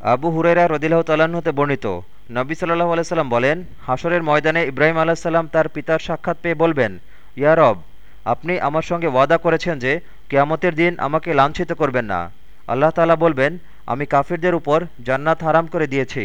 আবু হুরেরা রদিল্লাহ হতে বর্ণিত, নবী সাল্লাহ আলাইসাল্লাম বলেন হাসরের ময়দানে ইব্রাহিম আলাহিসাল্লাম তার পিতার সাক্ষাৎ পেয়ে বলবেন ইয়ারব আপনি আমার সঙ্গে ওয়াদা করেছেন যে কেয়ামতের দিন আমাকে লাঞ্ছিত করবেন না। আল্লাহ তালা বলবেন, আমি কাফিরদের উপর জান্নাত হারাম করে দিয়েছি।